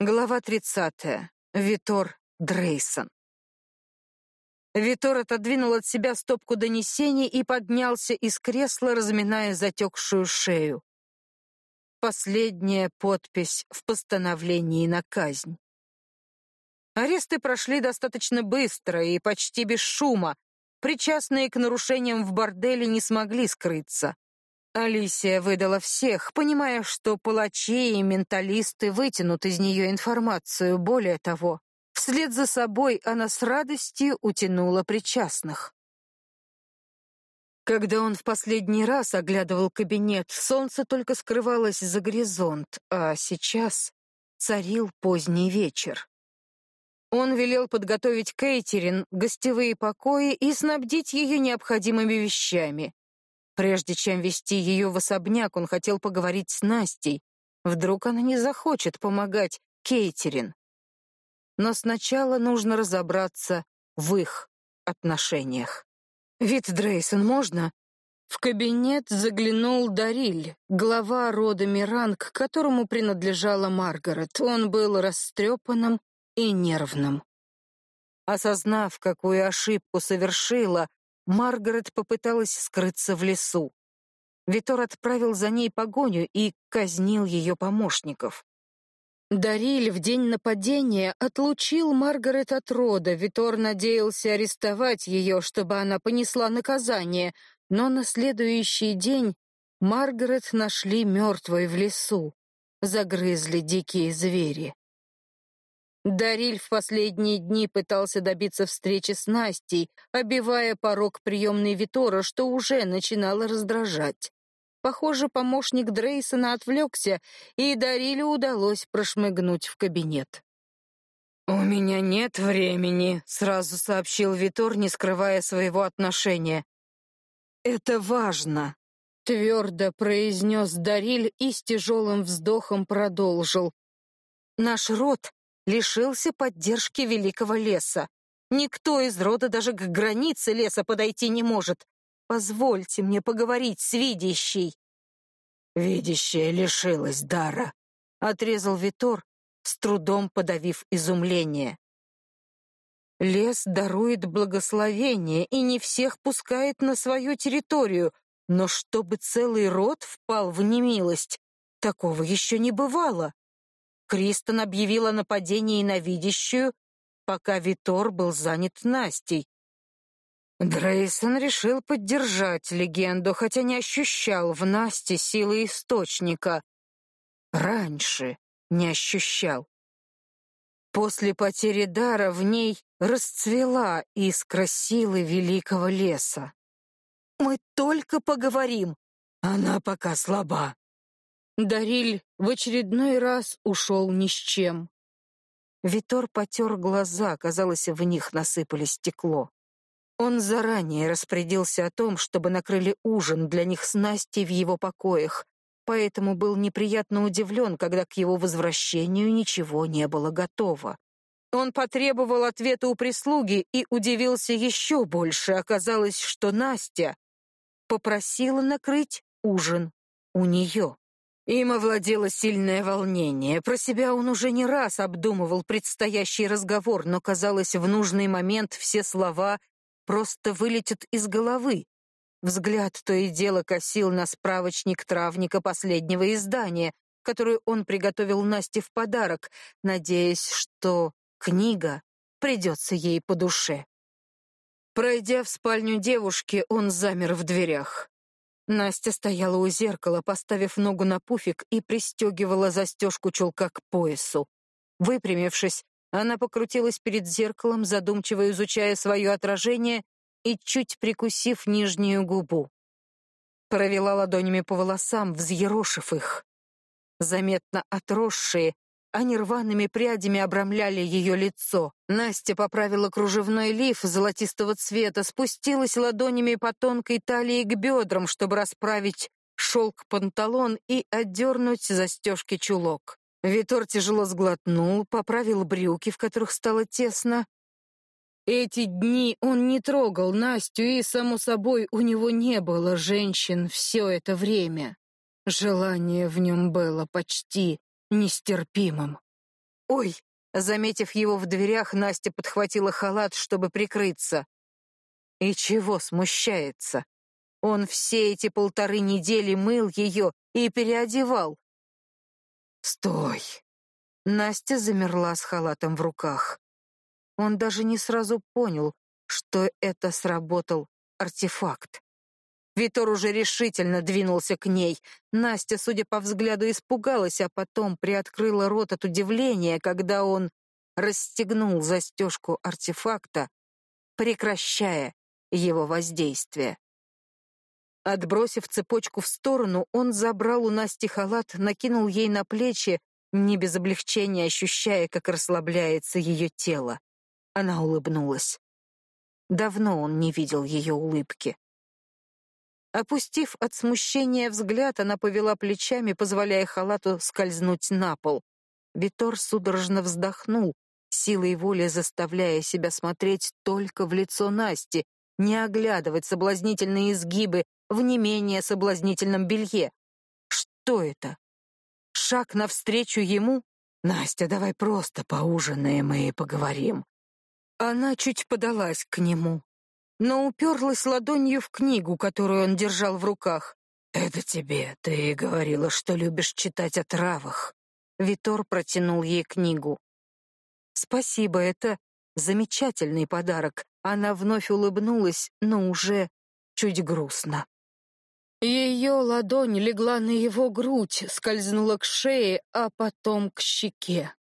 Глава 30. Витор Дрейсон. Витор отодвинул от себя стопку донесений и поднялся из кресла, разминая затекшую шею. Последняя подпись в постановлении на казнь. Аресты прошли достаточно быстро и почти без шума. Причастные к нарушениям в борделе не смогли скрыться. Алисия выдала всех, понимая, что палачи и менталисты вытянут из нее информацию. Более того, вслед за собой она с радостью утянула причастных. Когда он в последний раз оглядывал кабинет, солнце только скрывалось за горизонт, а сейчас царил поздний вечер. Он велел подготовить Кейтерин, гостевые покои и снабдить ее необходимыми вещами. Прежде чем вести ее в особняк, он хотел поговорить с Настей. Вдруг она не захочет помогать Кейтерин. Но сначала нужно разобраться в их отношениях. «Вид Дрейсон можно?» В кабинет заглянул Дариль, глава рода Миранг, которому принадлежала Маргарет. Он был растрепанным и нервным. Осознав, какую ошибку совершила, Маргарет попыталась скрыться в лесу. Витор отправил за ней погоню и казнил ее помощников. Дариль в день нападения отлучил Маргарет от рода. Витор надеялся арестовать ее, чтобы она понесла наказание, но на следующий день Маргарет нашли мертвой в лесу. Загрызли дикие звери. Дариль в последние дни пытался добиться встречи с Настей, обивая порог приемной Витора, что уже начинало раздражать. Похоже, помощник Дрейсона отвлекся, и Дарилю удалось прошмыгнуть в кабинет. «У меня нет времени», — сразу сообщил Витор, не скрывая своего отношения. «Это важно», — твердо произнес Дариль и с тяжелым вздохом продолжил. «Наш род лишился поддержки великого леса. Никто из рода даже к границе леса подойти не может. Позвольте мне поговорить с видящей. Видящая лишилась дара, отрезал Витор, с трудом подавив изумление. Лес дарует благословение и не всех пускает на свою территорию, но чтобы целый род впал в немилость, такого еще не бывало. Кристен объявила нападение на видящую, пока Витор был занят Настей. Дрейсон решил поддержать легенду, хотя не ощущал в Насте силы источника. Раньше не ощущал. После потери дара в ней расцвела искра силы великого леса. «Мы только поговорим. Она пока слаба», Дариль в очередной раз ушел ни с чем. Витор потер глаза, казалось, в них насыпали стекло. Он заранее распорядился о том, чтобы накрыли ужин для них с Настей в его покоях, поэтому был неприятно удивлен, когда к его возвращению ничего не было готово. Он потребовал ответа у прислуги и удивился еще больше. Оказалось, что Настя попросила накрыть ужин у нее. Им овладело сильное волнение. Про себя он уже не раз обдумывал предстоящий разговор, но, казалось, в нужный момент все слова просто вылетят из головы. Взгляд то и дело косил на справочник травника последнего издания, который он приготовил Насте в подарок, надеясь, что книга придется ей по душе. Пройдя в спальню девушки, он замер в дверях. Настя стояла у зеркала, поставив ногу на пуфик и пристегивала застежку чулка к поясу. Выпрямившись, она покрутилась перед зеркалом, задумчиво изучая свое отражение и чуть прикусив нижнюю губу. Провела ладонями по волосам, взъерошив их. Заметно отросшие, они рваными прядями обрамляли ее лицо. Настя поправила кружевной лиф золотистого цвета, спустилась ладонями по тонкой талии к бедрам, чтобы расправить шелк-панталон и отдернуть застежки чулок. Витор тяжело сглотнул, поправил брюки, в которых стало тесно. Эти дни он не трогал Настю, и, само собой, у него не было женщин все это время. Желание в нем было почти нестерпимым. «Ой!» Заметив его в дверях, Настя подхватила халат, чтобы прикрыться. И чего смущается? Он все эти полторы недели мыл ее и переодевал. «Стой!» Настя замерла с халатом в руках. Он даже не сразу понял, что это сработал артефакт. Витор уже решительно двинулся к ней. Настя, судя по взгляду, испугалась, а потом приоткрыла рот от удивления, когда он расстегнул застежку артефакта, прекращая его воздействие. Отбросив цепочку в сторону, он забрал у Насти халат, накинул ей на плечи, не без облегчения ощущая, как расслабляется ее тело. Она улыбнулась. Давно он не видел ее улыбки. Опустив от смущения взгляд, она повела плечами, позволяя халату скользнуть на пол. Витор судорожно вздохнул, силой воли заставляя себя смотреть только в лицо Насти, не оглядывать соблазнительные изгибы в не менее соблазнительном белье. Что это? Шаг навстречу ему? Настя, давай просто поужинаем и поговорим. Она чуть подалась к нему, но уперлась ладонью в книгу, которую он держал в руках. «Это тебе. Ты говорила, что любишь читать о травах». Витор протянул ей книгу. «Спасибо, это замечательный подарок». Она вновь улыбнулась, но уже чуть грустно. Ее ладонь легла на его грудь, скользнула к шее, а потом к щеке.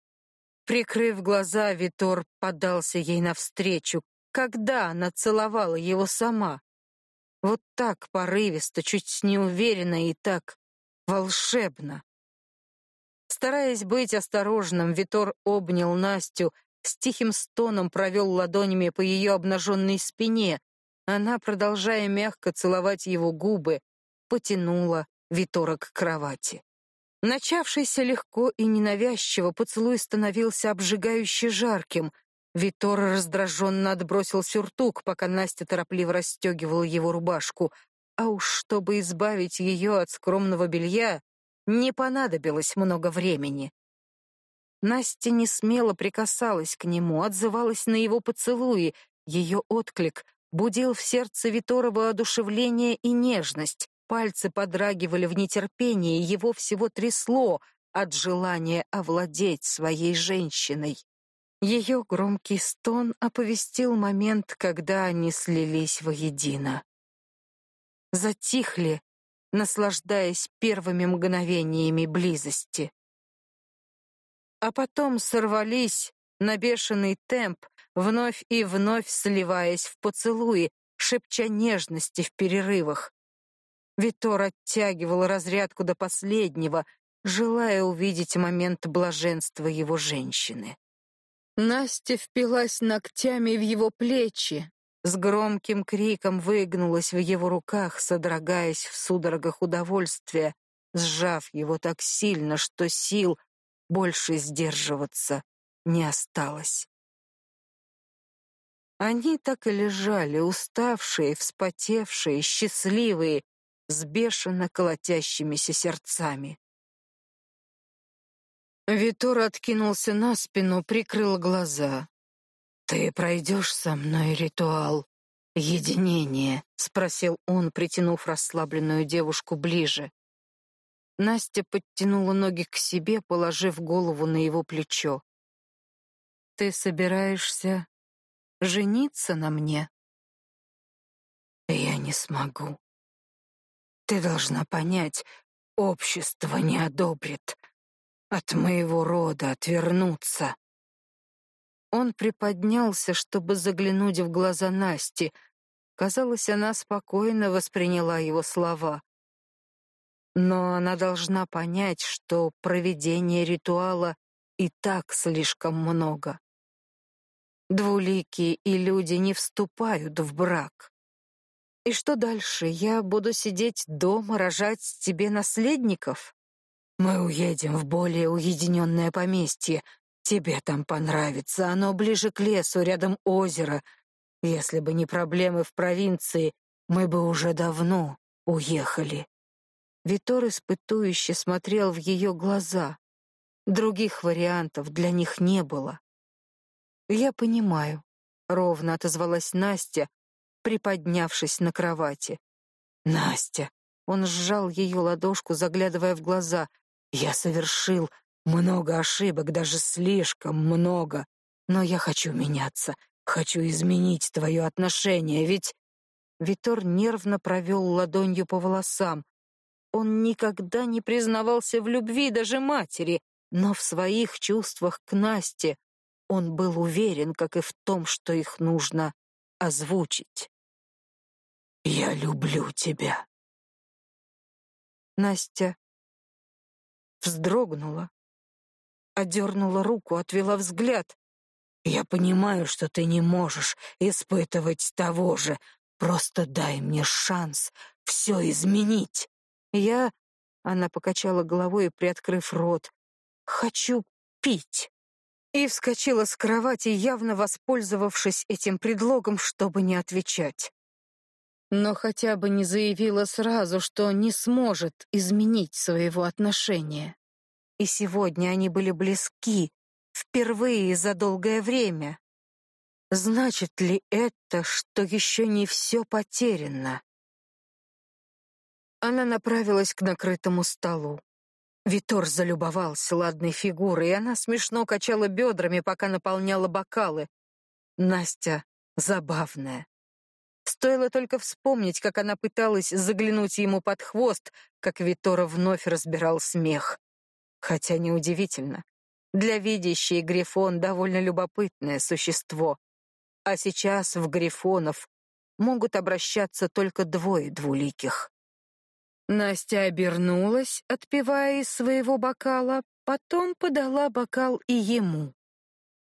Прикрыв глаза, Витор подался ей навстречу, когда она целовала его сама. Вот так порывисто, чуть неуверенно и так волшебно. Стараясь быть осторожным, Витор обнял Настю, с тихим стоном провел ладонями по ее обнаженной спине. Она, продолжая мягко целовать его губы, потянула Витора к кровати. Начавшийся легко и ненавязчиво, поцелуй становился обжигающе жарким. Витор раздраженно отбросил сюртук, пока Настя торопливо расстегивала его рубашку. А уж чтобы избавить ее от скромного белья, не понадобилось много времени. Настя не смело прикасалась к нему, отзывалась на его поцелуи. Ее отклик будил в сердце Витора воодушевление и нежность. Пальцы подрагивали в нетерпении, его всего трясло от желания овладеть своей женщиной. Ее громкий стон оповестил момент, когда они слились воедино. Затихли, наслаждаясь первыми мгновениями близости. А потом сорвались на бешеный темп, вновь и вновь сливаясь в поцелуи, шепча нежности в перерывах. Витор оттягивал разрядку до последнего, желая увидеть момент блаженства его женщины. Настя впилась ногтями в его плечи, с громким криком выгнулась в его руках, содрогаясь в судорогах удовольствия, сжав его так сильно, что сил больше сдерживаться не осталось. Они так и лежали, уставшие, вспотевшие, счастливые, с бешено колотящимися сердцами. Витор откинулся на спину, прикрыл глаза. «Ты пройдешь со мной ритуал единения?» — спросил он, притянув расслабленную девушку ближе. Настя подтянула ноги к себе, положив голову на его плечо. «Ты собираешься жениться на мне?» «Я не смогу», ты должна понять, общество не одобрит. От моего рода отвернуться. Он приподнялся, чтобы заглянуть в глаза Насти. Казалось, она спокойно восприняла его слова. Но она должна понять, что проведение ритуала и так слишком много. Двуликие и люди не вступают в брак. И что дальше? Я буду сидеть дома, рожать тебе наследников? Мы уедем в более уединенное поместье. Тебе там понравится, оно ближе к лесу, рядом озеро. Если бы не проблемы в провинции, мы бы уже давно уехали. Витор испытующе смотрел в ее глаза. Других вариантов для них не было. Я понимаю, ровно отозвалась Настя, приподнявшись на кровати. Настя, он сжал ее ладошку, заглядывая в глаза. Я совершил много ошибок, даже слишком много. Но я хочу меняться, хочу изменить твое отношение, ведь Витор нервно провел ладонью по волосам. Он никогда не признавался в любви даже матери, но в своих чувствах к Насте он был уверен, как и в том, что их нужно озвучить. «Я люблю тебя». Настя вздрогнула, одернула руку, отвела взгляд. «Я понимаю, что ты не можешь испытывать того же. Просто дай мне шанс все изменить». «Я...» — она покачала головой, приоткрыв рот. «Хочу пить». И вскочила с кровати, явно воспользовавшись этим предлогом, чтобы не отвечать. Но хотя бы не заявила сразу, что не сможет изменить своего отношения. И сегодня они были близки, впервые за долгое время. Значит ли это, что еще не все потеряно? Она направилась к накрытому столу. Витор залюбовался ладной фигурой, и она смешно качала бедрами, пока наполняла бокалы. Настя забавная. Стоило только вспомнить, как она пыталась заглянуть ему под хвост, как Витора вновь разбирал смех. Хотя неудивительно. Для видящей Грифон довольно любопытное существо. А сейчас в Грифонов могут обращаться только двое двуликих. Настя обернулась, отпивая из своего бокала, потом подала бокал и ему.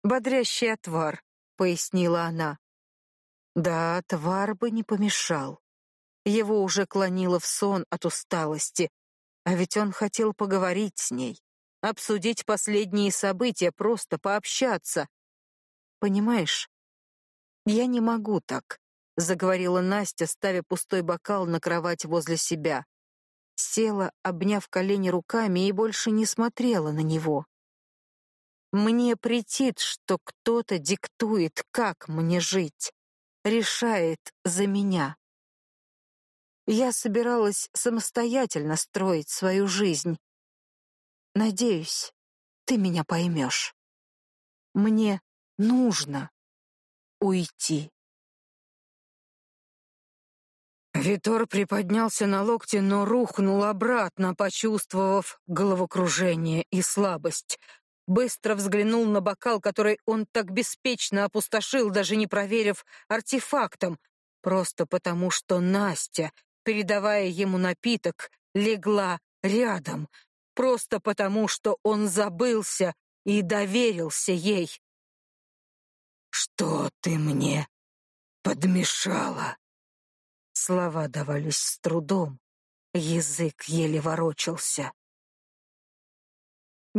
«Бодрящий отвар», — пояснила она. Да, отвар бы не помешал. Его уже клонило в сон от усталости, а ведь он хотел поговорить с ней, обсудить последние события, просто пообщаться. Понимаешь? Я не могу так, заговорила Настя, ставя пустой бокал на кровать возле себя. Села, обняв колени руками и больше не смотрела на него. Мне претит, что кто-то диктует, как мне жить, решает за меня. Я собиралась самостоятельно строить свою жизнь. Надеюсь, ты меня поймешь. Мне нужно уйти. Витор приподнялся на локте, но рухнул обратно, почувствовав головокружение и слабость. Быстро взглянул на бокал, который он так беспечно опустошил, даже не проверив артефактом, просто потому что Настя передавая ему напиток, легла рядом, просто потому, что он забылся и доверился ей. «Что ты мне подмешала?» Слова давались с трудом, язык еле ворочался.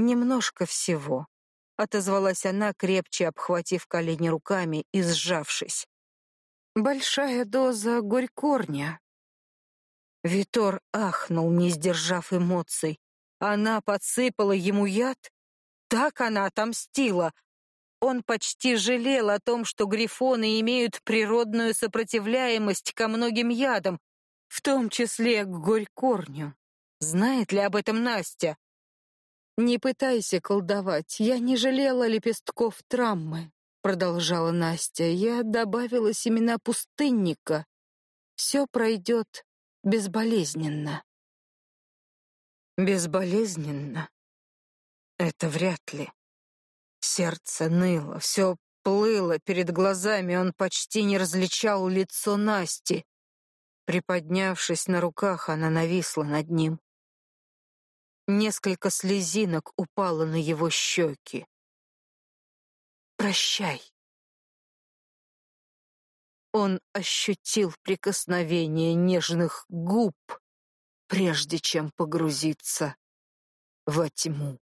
«Немножко всего», — отозвалась она, крепче обхватив колени руками и сжавшись. «Большая доза горькорня, Витор ахнул, не сдержав эмоций. Она подсыпала ему яд? Так она отомстила. Он почти жалел о том, что грифоны имеют природную сопротивляемость ко многим ядам, в том числе к горькорню. Знает ли об этом Настя? Не пытайся колдовать. Я не жалела лепестков травмы, продолжала Настя. Я добавила семена пустынника. Все пройдет безболезненно. Безболезненно? Это вряд ли. Сердце ныло, все плыло перед глазами, он почти не различал лицо Насти. Приподнявшись на руках, она нависла над ним. Несколько слезинок упало на его щеки. «Прощай», он ощутил прикосновение нежных губ, прежде чем погрузиться во тьму.